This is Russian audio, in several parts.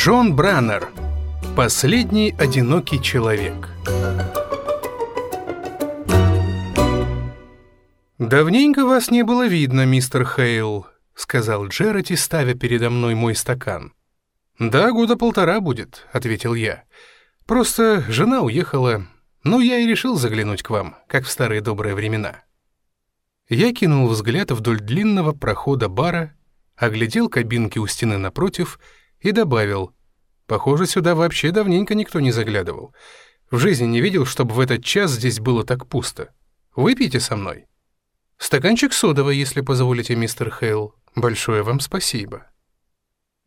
Джон Браннер. Последний одинокий человек. «Давненько вас не было видно, мистер Хейл», — сказал Джерати, ставя передо мной мой стакан. «Да, года полтора будет», — ответил я. «Просто жена уехала, ну я и решил заглянуть к вам, как в старые добрые времена». Я кинул взгляд вдоль длинного прохода бара, оглядел кабинки у стены напротив и добавил, «Похоже, сюда вообще давненько никто не заглядывал. В жизни не видел, чтобы в этот час здесь было так пусто. Выпейте со мной». «Стаканчик содовой, если позволите, мистер Хейл. Большое вам спасибо».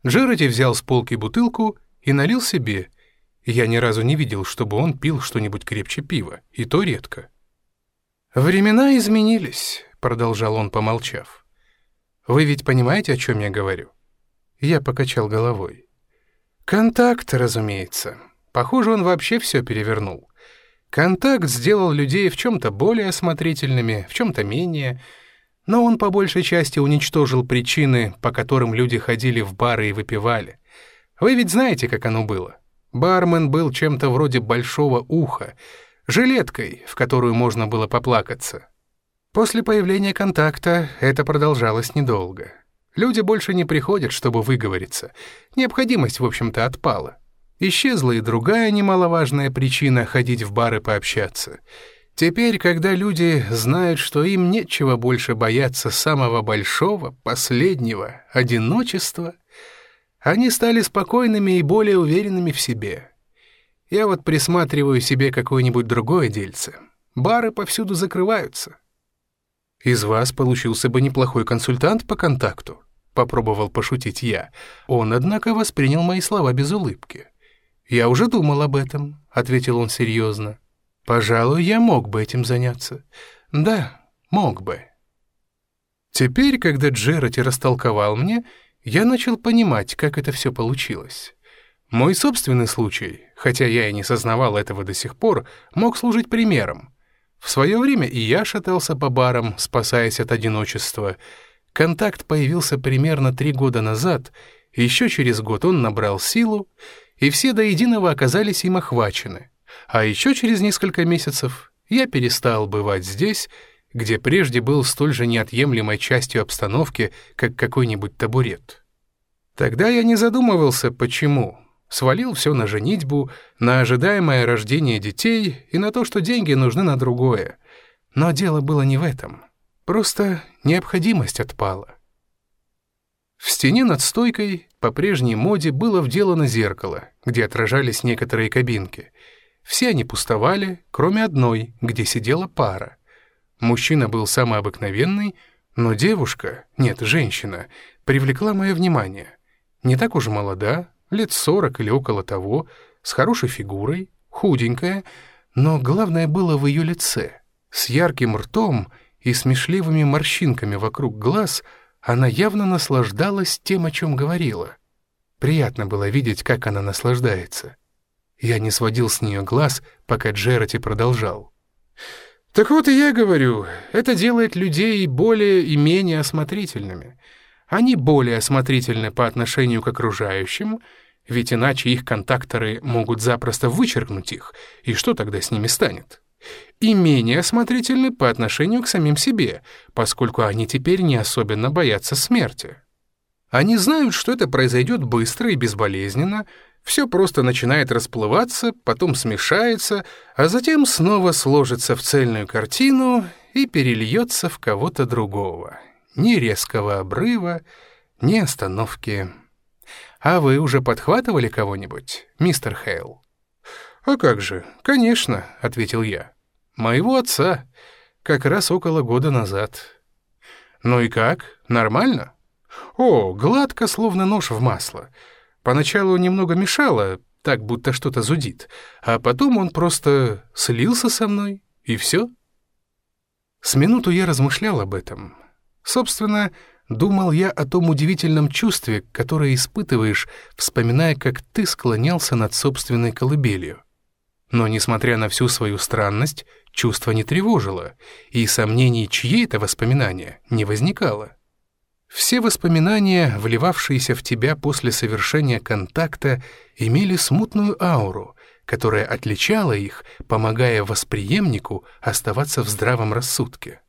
Джерати взял с полки бутылку и налил себе. Я ни разу не видел, чтобы он пил что-нибудь крепче пива, и то редко. «Времена изменились», — продолжал он, помолчав. «Вы ведь понимаете, о чем я говорю?» Я покачал головой. «Контакт, разумеется. Похоже, он вообще все перевернул. Контакт сделал людей в чем-то более осмотрительными, в чем-то менее, но он по большей части уничтожил причины, по которым люди ходили в бары и выпивали. Вы ведь знаете, как оно было. Бармен был чем-то вроде большого уха, жилеткой, в которую можно было поплакаться. После появления контакта это продолжалось недолго. Люди больше не приходят, чтобы выговориться. Необходимость, в общем-то, отпала. Исчезла и другая немаловажная причина ходить в бары пообщаться. Теперь, когда люди знают, что им нечего больше бояться самого большого, последнего, одиночества, они стали спокойными и более уверенными в себе. Я вот присматриваю себе какое-нибудь другое дельце. Бары повсюду закрываются. Из вас получился бы неплохой консультант по контакту, попробовал пошутить я. Он, однако, воспринял мои слова без улыбки. «Я уже думал об этом», — ответил он серьезно. «Пожалуй, я мог бы этим заняться. Да, мог бы». Теперь, когда Джерати растолковал мне, я начал понимать, как это все получилось. Мой собственный случай, хотя я и не сознавал этого до сих пор, мог служить примером. В свое время и я шатался по барам, спасаясь от одиночества. Контакт появился примерно три года назад, еще через год он набрал силу, и все до единого оказались им охвачены. А еще через несколько месяцев я перестал бывать здесь, где прежде был столь же неотъемлемой частью обстановки, как какой-нибудь табурет. Тогда я не задумывался, почему. Свалил все на женитьбу, на ожидаемое рождение детей и на то, что деньги нужны на другое. Но дело было не в этом. Просто необходимость отпала. В стене над стойкой по прежней моде было вделано зеркало, где отражались некоторые кабинки. Все они пустовали, кроме одной, где сидела пара. Мужчина был самый обыкновенный, но девушка, нет, женщина, привлекла мое внимание. Не так уж молода, лет сорок или около того, с хорошей фигурой, худенькая, но главное было в ее лице. С ярким ртом и смешливыми морщинками вокруг глаз — она явно наслаждалась тем, о чем говорила. Приятно было видеть, как она наслаждается. Я не сводил с нее глаз, пока Джерати продолжал. «Так вот и я говорю, это делает людей более и менее осмотрительными. Они более осмотрительны по отношению к окружающим, ведь иначе их контакторы могут запросто вычеркнуть их, и что тогда с ними станет?» и менее осмотрительны по отношению к самим себе, поскольку они теперь не особенно боятся смерти. Они знают, что это произойдет быстро и безболезненно, все просто начинает расплываться, потом смешается, а затем снова сложится в цельную картину и перельется в кого-то другого. Ни резкого обрыва, ни остановки. А вы уже подхватывали кого-нибудь, мистер Хейл? «А как же, конечно», — ответил я. «Моего отца. Как раз около года назад». «Ну и как? Нормально?» «О, гладко, словно нож в масло. Поначалу немного мешало, так будто что-то зудит, а потом он просто слился со мной, и все». С минуту я размышлял об этом. Собственно, думал я о том удивительном чувстве, которое испытываешь, вспоминая, как ты склонялся над собственной колыбелью. Но, несмотря на всю свою странность, чувство не тревожило, и сомнений, чьи это воспоминания, не возникало. Все воспоминания, вливавшиеся в тебя после совершения контакта, имели смутную ауру, которая отличала их, помогая восприемнику оставаться в здравом рассудке.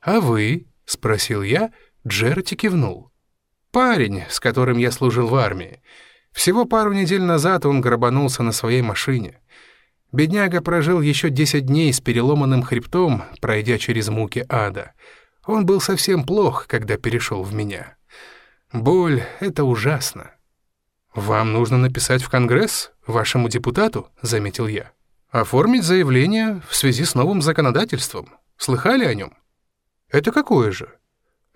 «А вы?» — спросил я, Джерти кивнул. «Парень, с которым я служил в армии. Всего пару недель назад он грабанулся на своей машине. Бедняга прожил еще десять дней с переломанным хребтом, пройдя через муки ада. Он был совсем плох, когда перешел в меня. Боль — это ужасно. «Вам нужно написать в Конгресс, вашему депутату», — заметил я. «Оформить заявление в связи с новым законодательством. Слыхали о нем?» «Это какое же?»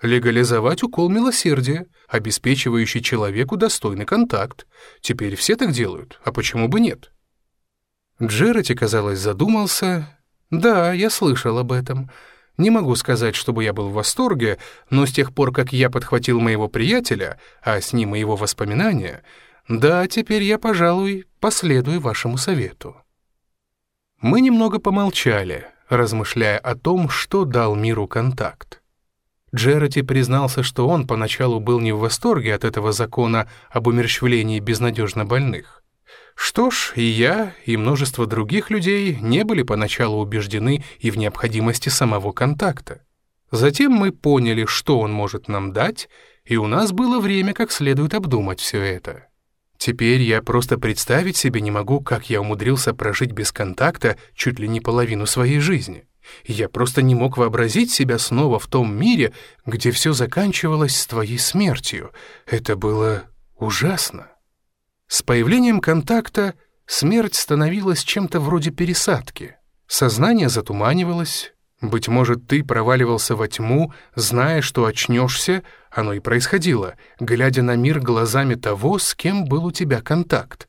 «Легализовать укол милосердия, обеспечивающий человеку достойный контакт. Теперь все так делают, а почему бы нет?» Джерати, казалось, задумался. «Да, я слышал об этом. Не могу сказать, чтобы я был в восторге, но с тех пор, как я подхватил моего приятеля, а с ним и его воспоминания, да, теперь я, пожалуй, последую вашему совету». Мы немного помолчали, размышляя о том, что дал миру контакт. Джерати признался, что он поначалу был не в восторге от этого закона об умерщвлении безнадежно больных. Что ж, и я, и множество других людей не были поначалу убеждены и в необходимости самого контакта. Затем мы поняли, что он может нам дать, и у нас было время как следует обдумать все это. Теперь я просто представить себе не могу, как я умудрился прожить без контакта чуть ли не половину своей жизни. Я просто не мог вообразить себя снова в том мире, где все заканчивалось с твоей смертью. Это было ужасно. С появлением контакта смерть становилась чем-то вроде пересадки. Сознание затуманивалось. Быть может, ты проваливался во тьму, зная, что очнешься, оно и происходило, глядя на мир глазами того, с кем был у тебя контакт.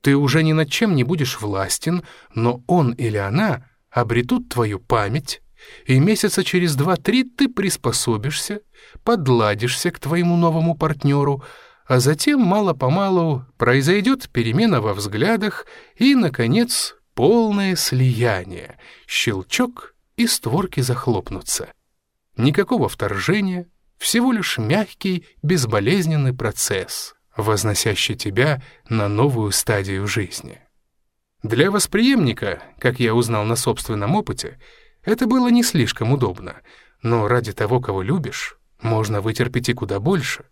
Ты уже ни над чем не будешь властен, но он или она обретут твою память, и месяца через два-три ты приспособишься, подладишься к твоему новому партнеру, а затем мало-помалу произойдет перемена во взглядах и, наконец, полное слияние, щелчок и створки захлопнутся. Никакого вторжения, всего лишь мягкий, безболезненный процесс, возносящий тебя на новую стадию жизни. Для восприемника, как я узнал на собственном опыте, это было не слишком удобно, но ради того, кого любишь, можно вытерпеть и куда больше.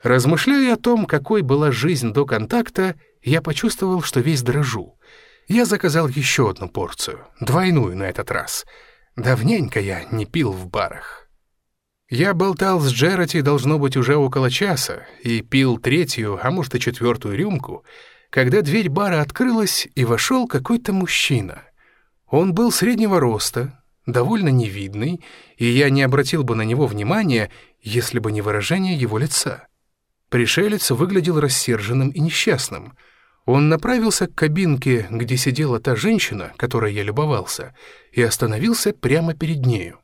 Размышляя о том, какой была жизнь до контакта, я почувствовал, что весь дрожу. Я заказал еще одну порцию, двойную на этот раз. Давненько я не пил в барах. Я болтал с Джерати, должно быть, уже около часа, и пил третью, а может и четвертую рюмку, когда дверь бара открылась, и вошел какой-то мужчина. Он был среднего роста, довольно невидный, и я не обратил бы на него внимания, если бы не выражение его лица. Пришелец выглядел рассерженным и несчастным. Он направился к кабинке, где сидела та женщина, которой я любовался, и остановился прямо перед нею.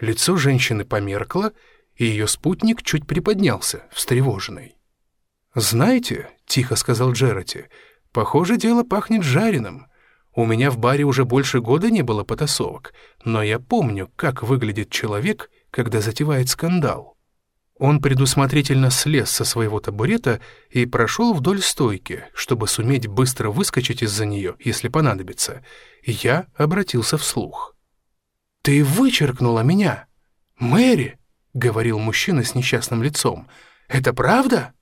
Лицо женщины померкло, и ее спутник чуть приподнялся, встревоженный. «Знаете», — тихо сказал Джерати, — «похоже, дело пахнет жареным. У меня в баре уже больше года не было потасовок, но я помню, как выглядит человек, когда затевает скандал». Он предусмотрительно слез со своего табурета и прошел вдоль стойки, чтобы суметь быстро выскочить из-за нее, если понадобится. Я обратился вслух. «Ты вычеркнула меня! Мэри!» — говорил мужчина с несчастным лицом. «Это правда?»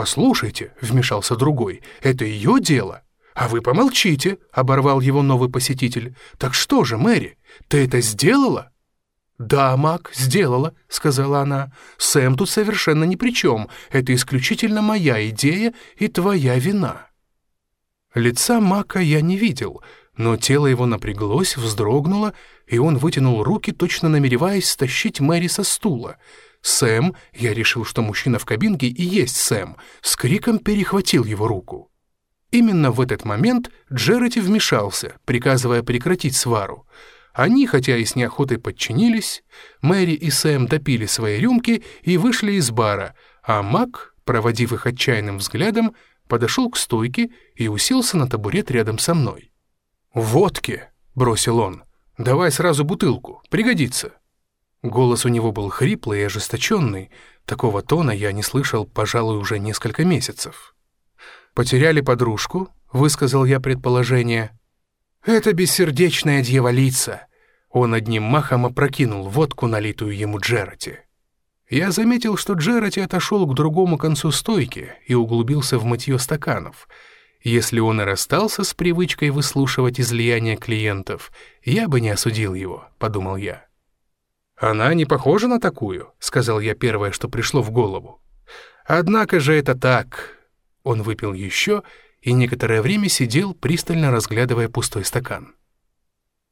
«Послушайте», — вмешался другой, — «это ее дело». «А вы помолчите», — оборвал его новый посетитель. «Так что же, Мэри, ты это сделала?» «Да, Мак, сделала», — сказала она. «Сэм тут совершенно ни при чем. Это исключительно моя идея и твоя вина». Лица Мака я не видел, но тело его напряглось, вздрогнуло, и он вытянул руки, точно намереваясь стащить Мэри со стула. Сэм, я решил, что мужчина в кабинке и есть Сэм, с криком перехватил его руку. Именно в этот момент Джерати вмешался, приказывая прекратить свару. Они, хотя и с неохотой подчинились, Мэри и Сэм допили свои рюмки и вышли из бара, а Мак, проводив их отчаянным взглядом, подошел к стойке и уселся на табурет рядом со мной. «Водки!» — бросил он. «Давай сразу бутылку, пригодится». Голос у него был хриплый и ожесточенный. Такого тона я не слышал, пожалуй, уже несколько месяцев. «Потеряли подружку?» — высказал я предположение. «Это бессердечная дьяволица!» Он одним махом опрокинул водку, налитую ему Джерати. Я заметил, что Джерати отошел к другому концу стойки и углубился в мытье стаканов. Если он и расстался с привычкой выслушивать излияния клиентов, я бы не осудил его, подумал я. «Она не похожа на такую», — сказал я первое, что пришло в голову. «Однако же это так». Он выпил еще и некоторое время сидел, пристально разглядывая пустой стакан.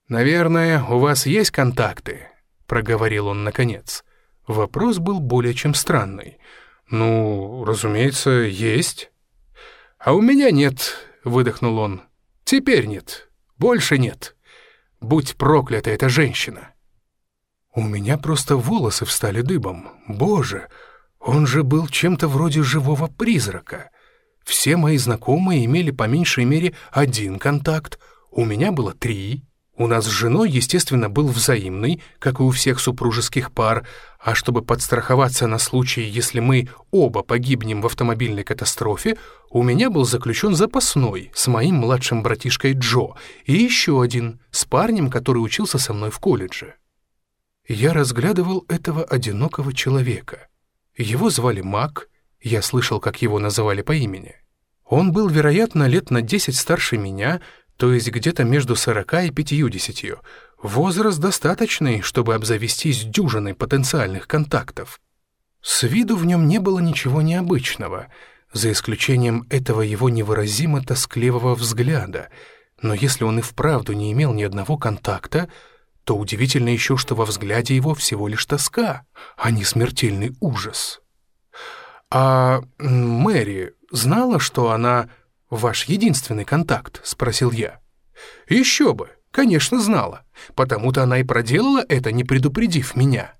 «Наверное, у вас есть контакты?» — проговорил он наконец. Вопрос был более чем странный. «Ну, разумеется, есть». «А у меня нет», — выдохнул он. «Теперь нет. Больше нет. Будь проклята эта женщина». У меня просто волосы встали дыбом. Боже, он же был чем-то вроде живого призрака. Все мои знакомые имели по меньшей мере один контакт, у меня было три. У нас с женой, естественно, был взаимный, как и у всех супружеских пар, а чтобы подстраховаться на случай, если мы оба погибнем в автомобильной катастрофе, у меня был заключен запасной с моим младшим братишкой Джо и еще один с парнем, который учился со мной в колледже. Я разглядывал этого одинокого человека. Его звали Мак, я слышал, как его называли по имени. Он был, вероятно, лет на десять старше меня, то есть где-то между сорока и пятьюдесятью. Возраст достаточный, чтобы обзавестись дюжиной потенциальных контактов. С виду в нем не было ничего необычного, за исключением этого его невыразимо тоскливого взгляда. Но если он и вправду не имел ни одного контакта, то удивительно еще, что во взгляде его всего лишь тоска, а не смертельный ужас. «А Мэри знала, что она «Ваш единственный контакт?» — спросил я. «Еще бы, конечно, знала. Потому-то она и проделала это, не предупредив меня».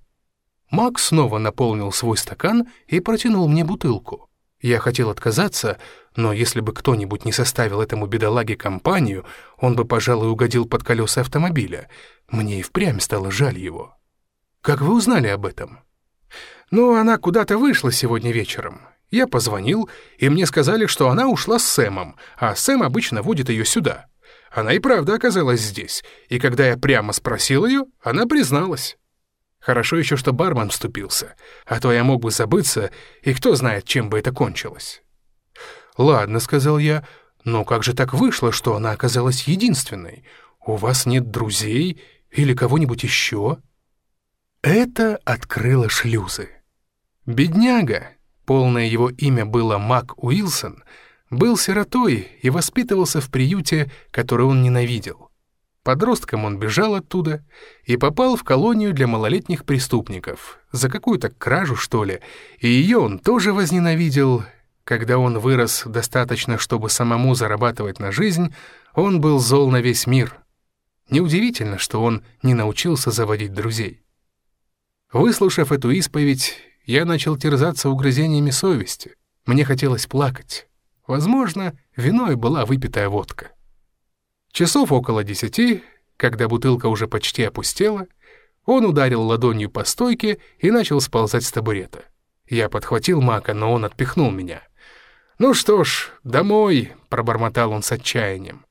Макс снова наполнил свой стакан и протянул мне бутылку. Я хотел отказаться, но если бы кто-нибудь не составил этому бедолаге компанию, он бы, пожалуй, угодил под колеса автомобиля. Мне и впрямь стало жаль его. «Как вы узнали об этом?» «Ну, она куда-то вышла сегодня вечером. Я позвонил, и мне сказали, что она ушла с Сэмом, а Сэм обычно водит ее сюда. Она и правда оказалась здесь, и когда я прямо спросил ее, она призналась. Хорошо еще, что бармен вступился, а то я мог бы забыться, и кто знает, чем бы это кончилось. «Ладно», — сказал я, — «но как же так вышло, что она оказалась единственной? У вас нет друзей или кого-нибудь еще?» Это открыло шлюзы. Бедняга, полное его имя было Мак Уилсон, был сиротой и воспитывался в приюте, который он ненавидел. Подростком он бежал оттуда и попал в колонию для малолетних преступников, за какую-то кражу, что ли, и ее он тоже возненавидел. Когда он вырос достаточно, чтобы самому зарабатывать на жизнь, он был зол на весь мир. Неудивительно, что он не научился заводить друзей. Выслушав эту исповедь, я начал терзаться угрызениями совести. Мне хотелось плакать. Возможно, виной была выпитая водка. Часов около десяти, когда бутылка уже почти опустела, он ударил ладонью по стойке и начал сползать с табурета. Я подхватил Мака, но он отпихнул меня. «Ну что ж, домой», — пробормотал он с отчаянием.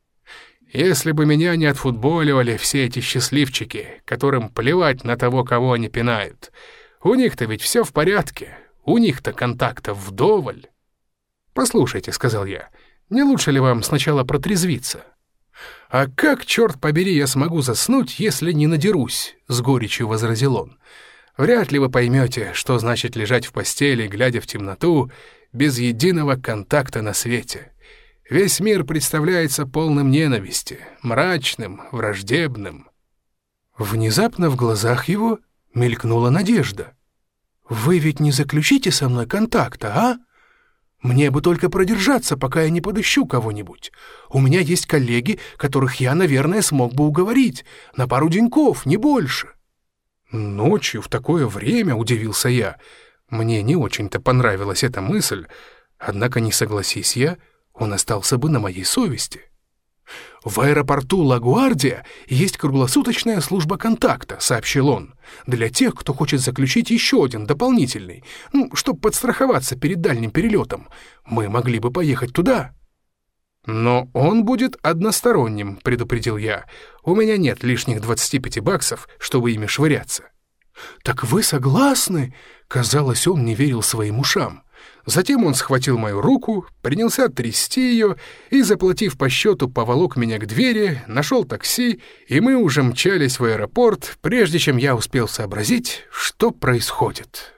«Если бы меня не отфутболивали все эти счастливчики, которым плевать на того, кого они пинают, у них-то ведь все в порядке, у них-то контактов вдоволь. «Послушайте», — сказал я, — «не лучше ли вам сначала протрезвиться?» «А как, черт побери, я смогу заснуть, если не надерусь?» — с горечью возразил он. «Вряд ли вы поймете, что значит лежать в постели, глядя в темноту, без единого контакта на свете. Весь мир представляется полным ненависти, мрачным, враждебным». Внезапно в глазах его мелькнула надежда. «Вы ведь не заключите со мной контакта, а? Мне бы только продержаться, пока я не подыщу кого-нибудь. У меня есть коллеги, которых я, наверное, смог бы уговорить. На пару деньков, не больше». «Ночью в такое время?» — удивился я. Мне не очень-то понравилась эта мысль, однако не согласись я, он остался бы на моей совести. «В аэропорту Лагуардия есть круглосуточная служба контакта», — сообщил он, «для тех, кто хочет заключить еще один дополнительный, ну, чтобы подстраховаться перед дальним перелетом. Мы могли бы поехать туда». «Но он будет односторонним», — предупредил я. «У меня нет лишних 25 баксов, чтобы ими швыряться». «Так вы согласны?» Казалось, он не верил своим ушам. Затем он схватил мою руку, принялся трясти ее и, заплатив по счету, поволок меня к двери, нашел такси, и мы уже мчались в аэропорт, прежде чем я успел сообразить, что происходит.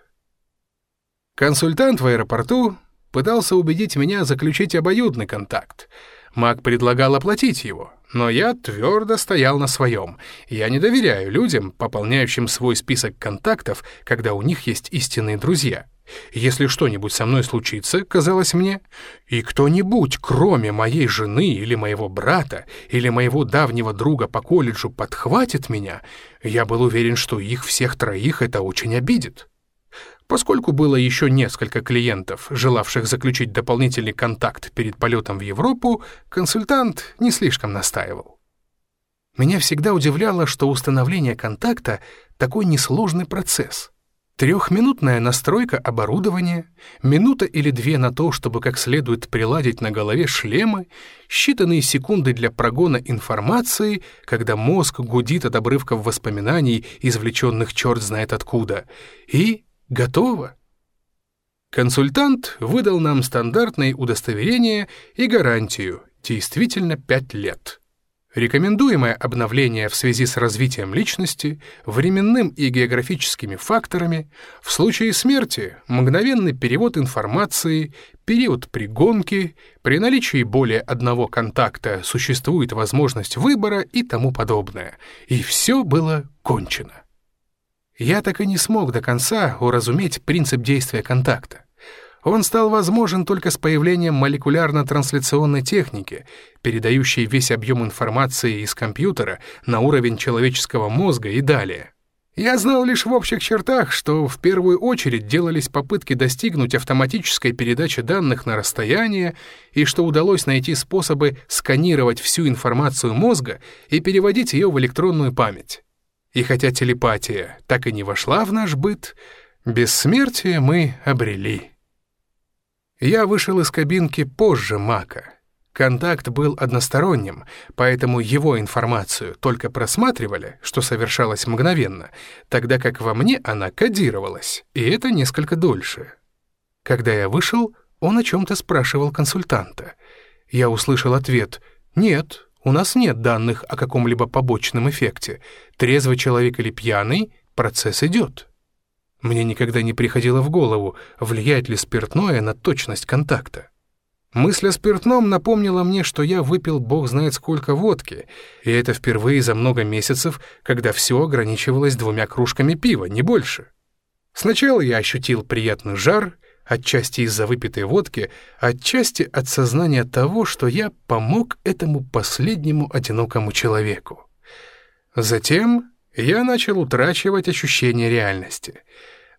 Консультант в аэропорту пытался убедить меня заключить обоюдный контакт. Мак предлагал оплатить его, но я твердо стоял на своем. Я не доверяю людям, пополняющим свой список контактов, когда у них есть истинные друзья. Если что-нибудь со мной случится, казалось мне, и кто-нибудь, кроме моей жены или моего брата, или моего давнего друга по колледжу подхватит меня, я был уверен, что их всех троих это очень обидит. Поскольку было еще несколько клиентов, желавших заключить дополнительный контакт перед полетом в Европу, консультант не слишком настаивал. Меня всегда удивляло, что установление контакта — такой несложный процесс — Трехминутная настройка оборудования, минута или две на то, чтобы как следует приладить на голове шлемы, считанные секунды для прогона информации, когда мозг гудит от обрывков воспоминаний, извлеченных черт знает откуда, и готово. Консультант выдал нам стандартные удостоверения и гарантию, действительно пять лет. Рекомендуемое обновление в связи с развитием личности, временным и географическими факторами, в случае смерти мгновенный перевод информации, период пригонки, при наличии более одного контакта существует возможность выбора и тому подобное. И все было кончено. Я так и не смог до конца уразуметь принцип действия контакта. Он стал возможен только с появлением молекулярно-трансляционной техники, передающей весь объем информации из компьютера на уровень человеческого мозга и далее. Я знал лишь в общих чертах, что в первую очередь делались попытки достигнуть автоматической передачи данных на расстояние и что удалось найти способы сканировать всю информацию мозга и переводить ее в электронную память. И хотя телепатия так и не вошла в наш быт, бессмертие мы обрели. Я вышел из кабинки позже Мака. Контакт был односторонним, поэтому его информацию только просматривали, что совершалось мгновенно, тогда как во мне она кодировалась, и это несколько дольше. Когда я вышел, он о чем-то спрашивал консультанта. Я услышал ответ «Нет, у нас нет данных о каком-либо побочном эффекте. Трезвый человек или пьяный, процесс идет». Мне никогда не приходило в голову, влияет ли спиртное на точность контакта. Мысль о спиртном напомнила мне, что я выпил бог знает сколько водки, и это впервые за много месяцев, когда все ограничивалось двумя кружками пива, не больше. Сначала я ощутил приятный жар, отчасти из-за выпитой водки, отчасти от сознания того, что я помог этому последнему одинокому человеку. Затем я начал утрачивать ощущение реальности.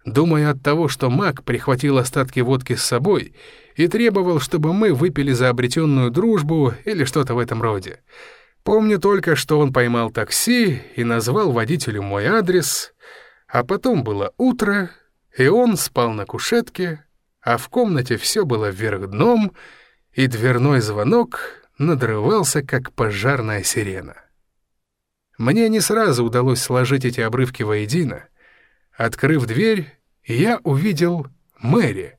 Думая от того, что маг прихватил остатки водки с собой и требовал, чтобы мы выпили за обретенную дружбу или что-то в этом роде. Помню только, что он поймал такси и назвал водителю мой адрес, а потом было утро, и он спал на кушетке, а в комнате все было вверх дном, и дверной звонок надрывался, как пожарная сирена. Мне не сразу удалось сложить эти обрывки воедино. Открыв дверь, я увидел Мэри,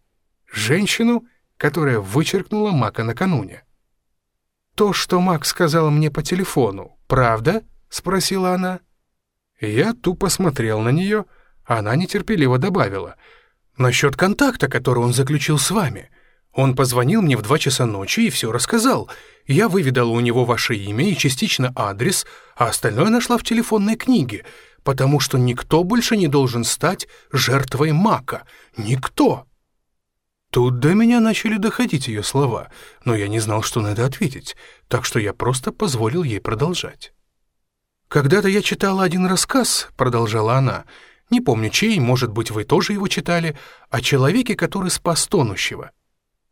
женщину, которая вычеркнула Мака накануне. «То, что Мак сказал мне по телефону, правда?» — спросила она. Я тупо смотрел на нее, она нетерпеливо добавила. «Насчет контакта, который он заключил с вами. Он позвонил мне в два часа ночи и все рассказал. Я выведала у него ваше имя и частично адрес, а остальное нашла в телефонной книге, потому что никто больше не должен стать жертвой мака. Никто!» Тут до меня начали доходить ее слова, но я не знал, что на это ответить, так что я просто позволил ей продолжать. «Когда-то я читала один рассказ», — продолжала она, — «не помню чей, может быть, вы тоже его читали, о человеке, который спас тонущего.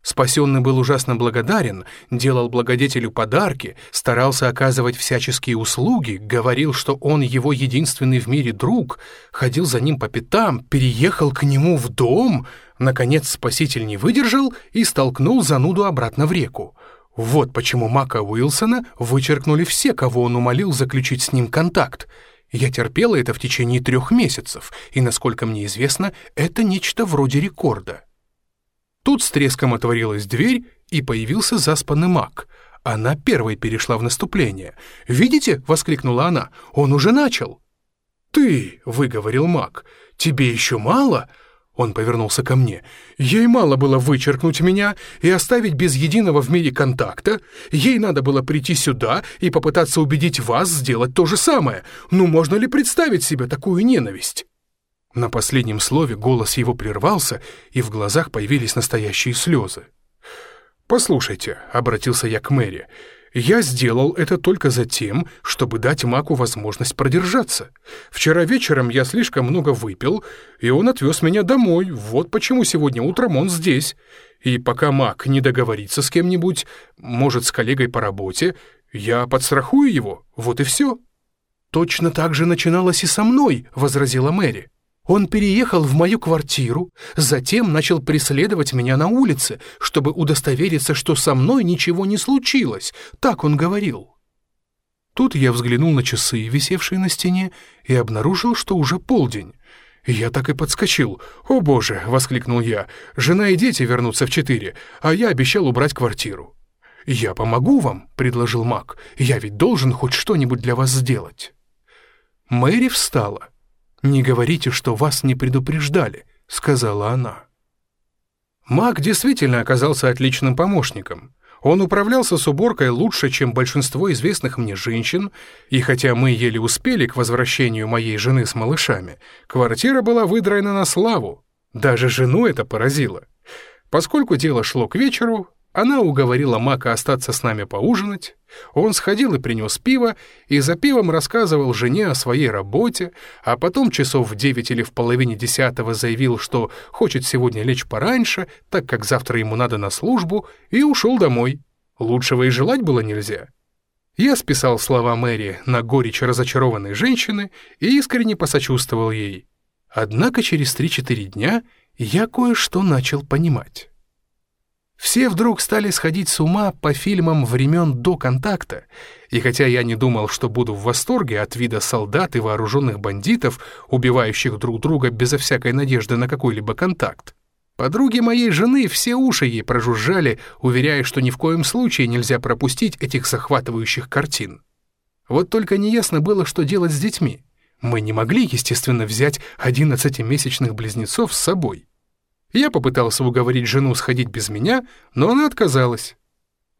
Спасенный был ужасно благодарен, делал благодетелю подарки, старался оказывать всяческие услуги, говорил, что он его единственный в мире друг, ходил за ним по пятам, переехал к нему в дом. Наконец спаситель не выдержал и столкнул зануду обратно в реку. Вот почему Мака Уилсона вычеркнули все, кого он умолил заключить с ним контакт. Я терпела это в течение трех месяцев, и, насколько мне известно, это нечто вроде рекорда. Тут с треском отворилась дверь, и появился заспанный маг. Она первой перешла в наступление. «Видите?» — воскликнула она. «Он уже начал!» «Ты!» — выговорил маг. «Тебе еще мало?» Он повернулся ко мне. «Ей мало было вычеркнуть меня и оставить без единого в мире контакта. Ей надо было прийти сюда и попытаться убедить вас сделать то же самое. Ну, можно ли представить себе такую ненависть?» На последнем слове голос его прервался, и в глазах появились настоящие слезы. «Послушайте», — обратился я к Мэри, — «я сделал это только за тем, чтобы дать Маку возможность продержаться. Вчера вечером я слишком много выпил, и он отвез меня домой, вот почему сегодня утром он здесь. И пока Мак не договорится с кем-нибудь, может, с коллегой по работе, я подстрахую его, вот и все». «Точно так же начиналось и со мной», — возразила Мэри. Он переехал в мою квартиру, затем начал преследовать меня на улице, чтобы удостовериться, что со мной ничего не случилось. Так он говорил. Тут я взглянул на часы, висевшие на стене, и обнаружил, что уже полдень. Я так и подскочил. «О боже!» — воскликнул я. «Жена и дети вернутся в четыре, а я обещал убрать квартиру». «Я помогу вам», — предложил Мак. «Я ведь должен хоть что-нибудь для вас сделать». Мэри встала. «Не говорите, что вас не предупреждали», — сказала она. Маг действительно оказался отличным помощником. Он управлялся с уборкой лучше, чем большинство известных мне женщин, и хотя мы еле успели к возвращению моей жены с малышами, квартира была выдраена на славу. Даже жену это поразило. Поскольку дело шло к вечеру, она уговорила Мака остаться с нами поужинать. Он сходил и принес пиво, и за пивом рассказывал жене о своей работе, а потом часов в девять или в половине десятого заявил, что хочет сегодня лечь пораньше, так как завтра ему надо на службу, и ушел домой. Лучшего и желать было нельзя. Я списал слова Мэри на горечь разочарованной женщины и искренне посочувствовал ей. Однако через три-четыре дня я кое-что начал понимать. Все вдруг стали сходить с ума по фильмам времен до контакта, и хотя я не думал, что буду в восторге от вида солдат и вооруженных бандитов, убивающих друг друга безо всякой надежды на какой-либо контакт, подруги моей жены все уши ей прожужжали, уверяя, что ни в коем случае нельзя пропустить этих захватывающих картин. Вот только неясно было, что делать с детьми. Мы не могли, естественно, взять одиннадцатимесячных близнецов с собой. Я попытался уговорить жену сходить без меня, но она отказалась.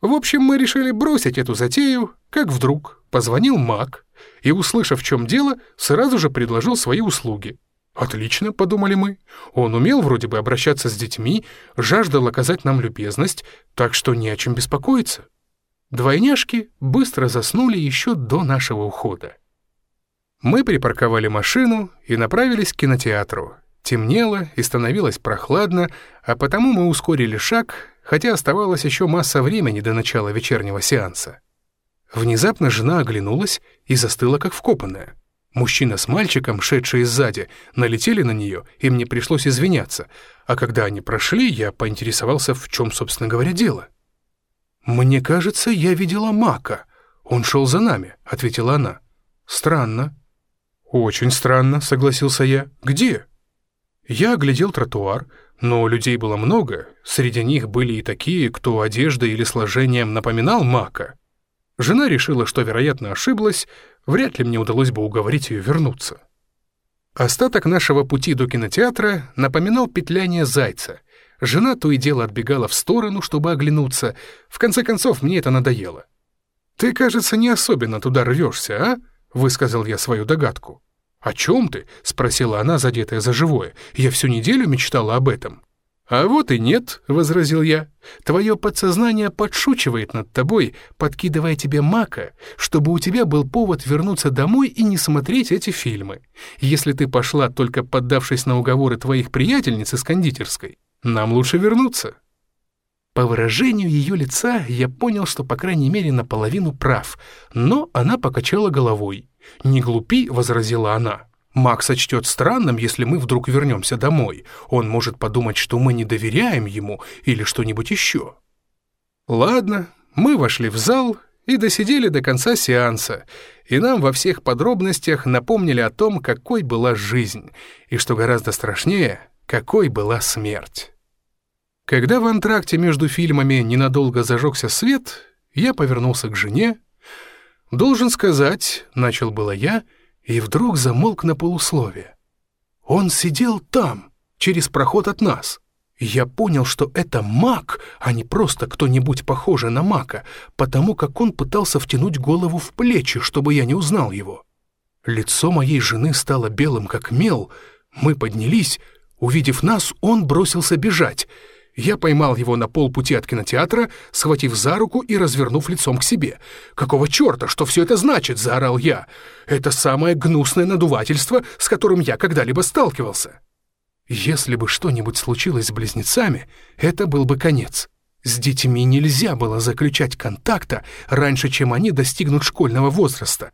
В общем, мы решили бросить эту затею, как вдруг позвонил Мак и, услышав, в чем дело, сразу же предложил свои услуги. «Отлично», — подумали мы. Он умел вроде бы обращаться с детьми, жаждал оказать нам любезность, так что не о чем беспокоиться. Двойняшки быстро заснули еще до нашего ухода. Мы припарковали машину и направились к кинотеатру. Темнело и становилось прохладно, а потому мы ускорили шаг, хотя оставалось еще масса времени до начала вечернего сеанса. Внезапно жена оглянулась и застыла как вкопанная. Мужчина с мальчиком, шедшие сзади, налетели на нее, и мне пришлось извиняться, а когда они прошли, я поинтересовался, в чем, собственно говоря, дело. «Мне кажется, я видела Мака. Он шел за нами», — ответила она. «Странно». «Очень странно», — согласился я. «Где?» Я оглядел тротуар, но людей было много, среди них были и такие, кто одеждой или сложением напоминал Мака. Жена решила, что, вероятно, ошиблась, вряд ли мне удалось бы уговорить ее вернуться. Остаток нашего пути до кинотеатра напоминал петляние зайца. Жена то и дело отбегала в сторону, чтобы оглянуться. В конце концов, мне это надоело. «Ты, кажется, не особенно туда рвешься, а?» — высказал я свою догадку. «О чем ты?» — спросила она, задетая за живое. «Я всю неделю мечтала об этом». «А вот и нет», — возразил я. «Твое подсознание подшучивает над тобой, подкидывая тебе мака, чтобы у тебя был повод вернуться домой и не смотреть эти фильмы. Если ты пошла, только поддавшись на уговоры твоих приятельниц из кондитерской, нам лучше вернуться». По выражению ее лица я понял, что, по крайней мере, наполовину прав, но она покачала головой. «Не глупи», — возразила она. «Макс сочтет странным, если мы вдруг вернемся домой. Он может подумать, что мы не доверяем ему или что-нибудь еще». Ладно, мы вошли в зал и досидели до конца сеанса, и нам во всех подробностях напомнили о том, какой была жизнь, и, что гораздо страшнее, какой была смерть. Когда в антракте между фильмами ненадолго зажегся свет, я повернулся к жене. «Должен сказать», — начал было я, и вдруг замолк на полусловие. Он сидел там, через проход от нас. Я понял, что это маг, а не просто кто-нибудь похожий на мака, потому как он пытался втянуть голову в плечи, чтобы я не узнал его. Лицо моей жены стало белым, как мел. Мы поднялись. Увидев нас, он бросился бежать — я поймал его на полпути от кинотеатра, схватив за руку и развернув лицом к себе. «Какого черта? Что все это значит?» — заорал я. «Это самое гнусное надувательство, с которым я когда-либо сталкивался». Если бы что-нибудь случилось с близнецами, это был бы конец. С детьми нельзя было заключать контакта раньше, чем они достигнут школьного возраста.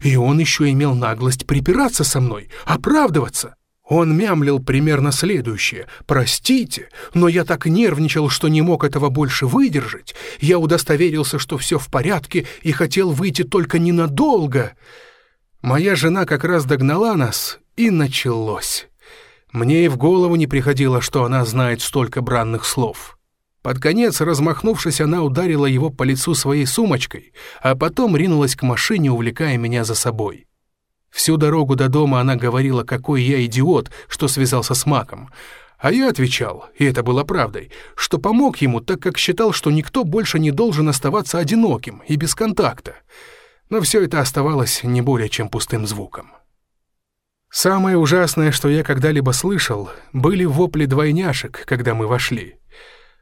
И он еще имел наглость припираться со мной, оправдываться. Он мямлил примерно следующее. «Простите, но я так нервничал, что не мог этого больше выдержать. Я удостоверился, что все в порядке, и хотел выйти только ненадолго». Моя жена как раз догнала нас, и началось. Мне и в голову не приходило, что она знает столько бранных слов. Под конец, размахнувшись, она ударила его по лицу своей сумочкой, а потом ринулась к машине, увлекая меня за собой. Всю дорогу до дома она говорила, какой я идиот, что связался с Маком. А я отвечал, и это было правдой, что помог ему, так как считал, что никто больше не должен оставаться одиноким и без контакта. Но все это оставалось не более чем пустым звуком. Самое ужасное, что я когда-либо слышал, были вопли двойняшек, когда мы вошли.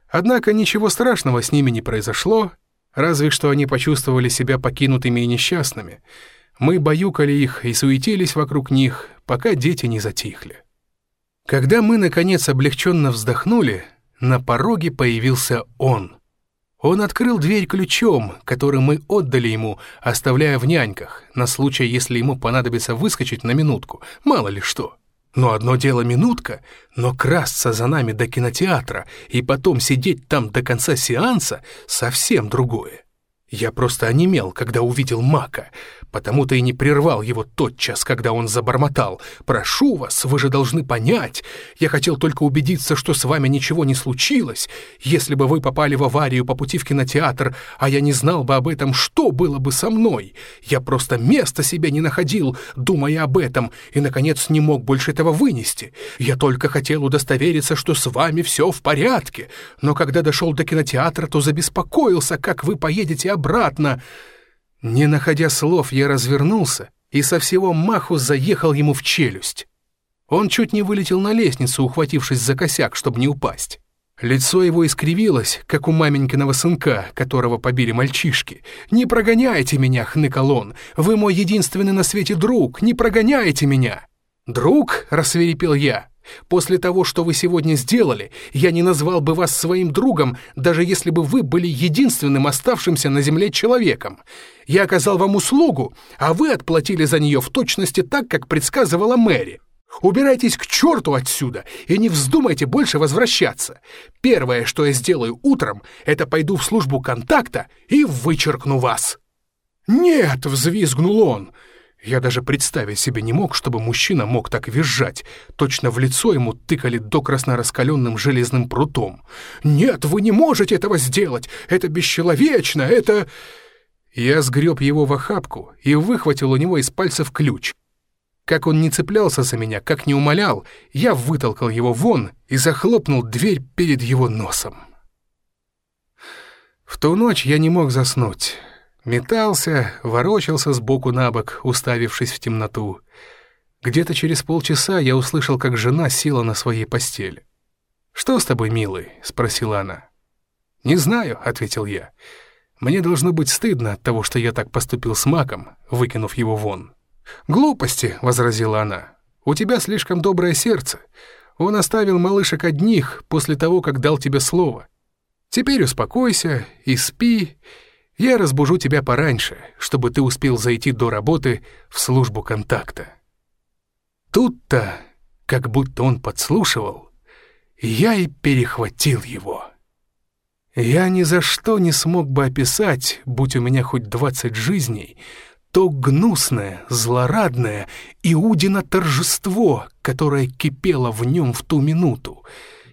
Однако ничего страшного с ними не произошло, разве что они почувствовали себя покинутыми и несчастными — мы баюкали их и суетились вокруг них, пока дети не затихли. Когда мы, наконец, облегченно вздохнули, на пороге появился он. Он открыл дверь ключом, который мы отдали ему, оставляя в няньках, на случай, если ему понадобится выскочить на минутку, мало ли что. Но одно дело минутка, но красться за нами до кинотеатра и потом сидеть там до конца сеанса — совсем другое. Я просто онемел, когда увидел Мака, потому-то и не прервал его тотчас, когда он забормотал. «Прошу вас, вы же должны понять. Я хотел только убедиться, что с вами ничего не случилось. Если бы вы попали в аварию по пути в кинотеатр, а я не знал бы об этом, что было бы со мной? Я просто места себе не находил, думая об этом, и, наконец, не мог больше этого вынести. Я только хотел удостовериться, что с вами все в порядке. Но когда дошел до кинотеатра, то забеспокоился, как вы поедете обратно». Не находя слов, я развернулся и со всего маху заехал ему в челюсть. Он чуть не вылетел на лестницу, ухватившись за косяк, чтобы не упасть. Лицо его искривилось, как у маменькиного сынка, которого побили мальчишки. «Не прогоняйте меня, хныкал он! Вы мой единственный на свете друг! Не прогоняйте меня!» «Друг?» — рассверепел я. После того, что вы сегодня сделали, я не назвал бы вас своим другом, даже если бы вы были единственным оставшимся на земле человеком. Я оказал вам услугу, а вы отплатили за нее в точности так, как предсказывала Мэри. Убирайтесь к черту отсюда и не вздумайте больше возвращаться. Первое, что я сделаю утром, это пойду в службу контакта и вычеркну вас». «Нет!» — взвизгнул он — я даже представить себе не мог, чтобы мужчина мог так визжать. Точно в лицо ему тыкали до раскаленным железным прутом. «Нет, вы не можете этого сделать! Это бесчеловечно! Это...» Я сгреб его в охапку и выхватил у него из пальцев ключ. Как он не цеплялся за меня, как не умолял, я вытолкал его вон и захлопнул дверь перед его носом. В ту ночь я не мог заснуть. Метался, ворочался с боку на бок, уставившись в темноту. Где-то через полчаса я услышал, как жена села на своей постели. «Что с тобой, милый?» — спросила она. «Не знаю», — ответил я. «Мне должно быть стыдно от того, что я так поступил с Маком, выкинув его вон». «Глупости», — возразила она. «У тебя слишком доброе сердце. Он оставил малышек одних после того, как дал тебе слово. Теперь успокойся и спи. Я разбужу тебя пораньше, чтобы ты успел зайти до работы в службу контакта». Тут-то, как будто он подслушивал, я и перехватил его. Я ни за что не смог бы описать, будь у меня хоть двадцать жизней, то гнусное, злорадное Иудино торжество, которое кипело в нем в ту минуту.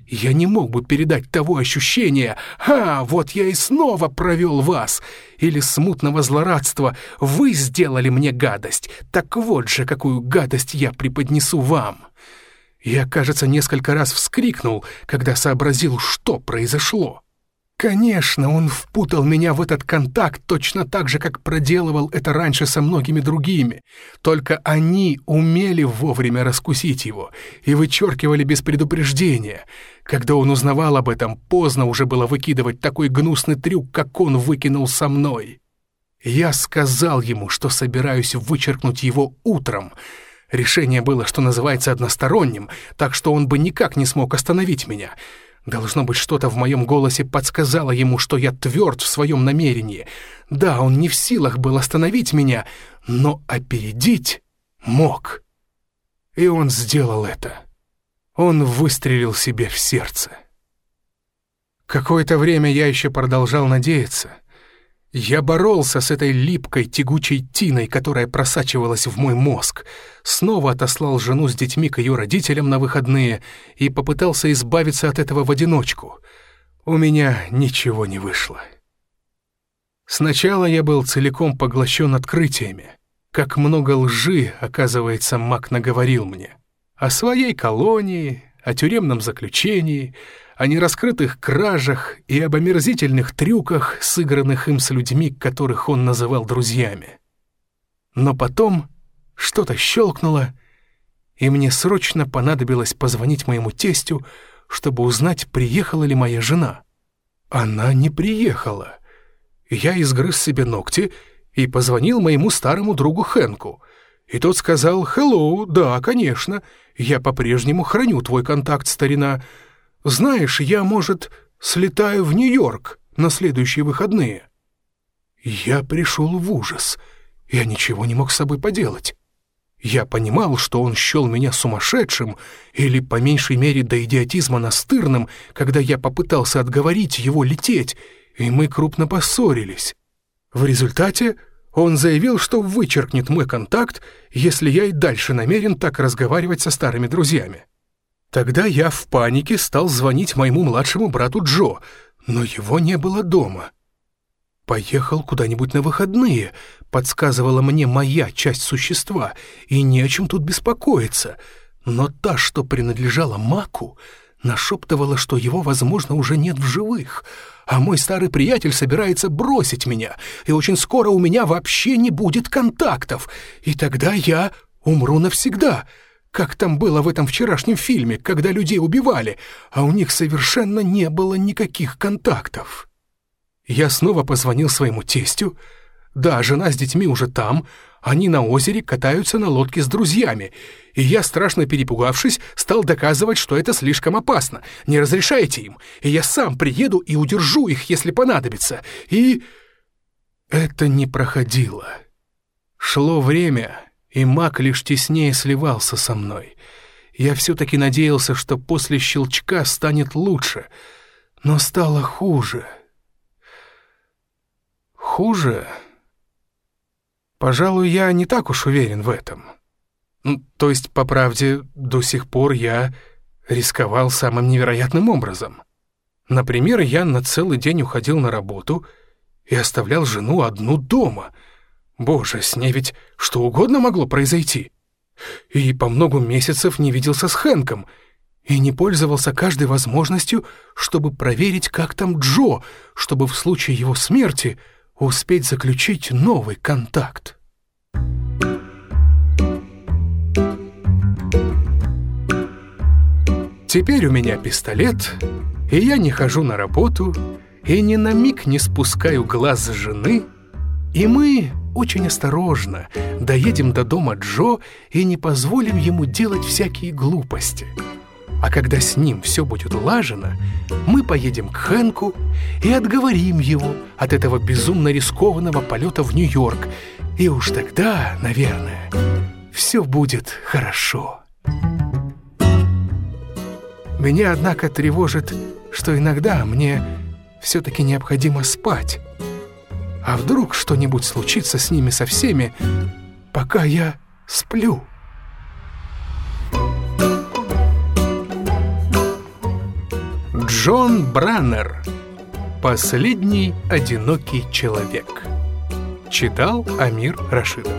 Я не мог бы передать того ощущения «А, вот я и снова провел вас!» или смутного злорадства «Вы сделали мне гадость, так вот же, какую гадость я преподнесу вам!» Я, кажется, несколько раз вскрикнул, когда сообразил, что произошло. Конечно, он впутал меня в этот контакт точно так же, как проделывал это раньше со многими другими. Только они умели вовремя раскусить его и вычеркивали без предупреждения. Когда он узнавал об этом, поздно уже было выкидывать такой гнусный трюк, как он выкинул со мной. Я сказал ему, что собираюсь вычеркнуть его утром. Решение было, что называется, односторонним, так что он бы никак не смог остановить меня — Должно быть, что-то в моем голосе подсказало ему, что я тверд в своем намерении. Да, он не в силах был остановить меня, но опередить мог. И он сделал это. Он выстрелил себе в сердце. Какое-то время я еще продолжал надеяться — я боролся с этой липкой, тягучей тиной, которая просачивалась в мой мозг. Снова отослал жену с детьми к ее родителям на выходные и попытался избавиться от этого в одиночку. У меня ничего не вышло. Сначала я был целиком поглощен открытиями. Как много лжи, оказывается, Мак наговорил мне. О своей колонии, о тюремном заключении — о нераскрытых кражах и об омерзительных трюках, сыгранных им с людьми, которых он называл друзьями. Но потом что-то щелкнуло, и мне срочно понадобилось позвонить моему тестю, чтобы узнать, приехала ли моя жена. Она не приехала. Я изгрыз себе ногти и позвонил моему старому другу Хэнку. И тот сказал «Хеллоу, да, конечно, я по-прежнему храню твой контакт, старина». Знаешь, я, может, слетаю в Нью-Йорк на следующие выходные». Я пришел в ужас. Я ничего не мог с собой поделать. Я понимал, что он счел меня сумасшедшим или, по меньшей мере, до идиотизма настырным, когда я попытался отговорить его лететь, и мы крупно поссорились. В результате он заявил, что вычеркнет мой контакт, если я и дальше намерен так разговаривать со старыми друзьями. Тогда я в панике стал звонить моему младшему брату Джо, но его не было дома. «Поехал куда-нибудь на выходные», — подсказывала мне моя часть существа, и не о чем тут беспокоиться. Но та, что принадлежала Маку, нашептывала, что его, возможно, уже нет в живых, а мой старый приятель собирается бросить меня, и очень скоро у меня вообще не будет контактов, и тогда я умру навсегда». Как там было в этом вчерашнем фильме, когда людей убивали, а у них совершенно не было никаких контактов. Я снова позвонил своему тестю. Да, жена с детьми уже там, они на озере катаются на лодке с друзьями, и я, страшно перепугавшись, стал доказывать, что это слишком опасно. Не разрешайте им, и я сам приеду и удержу их, если понадобится. И... Это не проходило. Шло время, и маг лишь теснее сливался со мной. Я все-таки надеялся, что после щелчка станет лучше, но стало хуже. Хуже? Пожалуй, я не так уж уверен в этом. Ну, то есть, по правде, до сих пор я рисковал самым невероятным образом. Например, я на целый день уходил на работу и оставлял жену одну дома — Боже, с ней ведь что угодно могло произойти. И по много месяцев не виделся с Хэнком и не пользовался каждой возможностью, чтобы проверить, как там Джо, чтобы в случае его смерти успеть заключить новый контакт. Теперь у меня пистолет, и я не хожу на работу, и ни на миг не спускаю глаз жены, и мы очень осторожно доедем до дома Джо и не позволим ему делать всякие глупости. А когда с ним все будет улажено, мы поедем к Хэнку и отговорим его от этого безумно рискованного полета в Нью-Йорк. И уж тогда, наверное, все будет хорошо. Меня, однако, тревожит, что иногда мне все-таки необходимо спать. А вдруг что-нибудь случится с ними со всеми, пока я сплю?» Джон Браннер. «Последний одинокий человек» Читал Амир Рашидов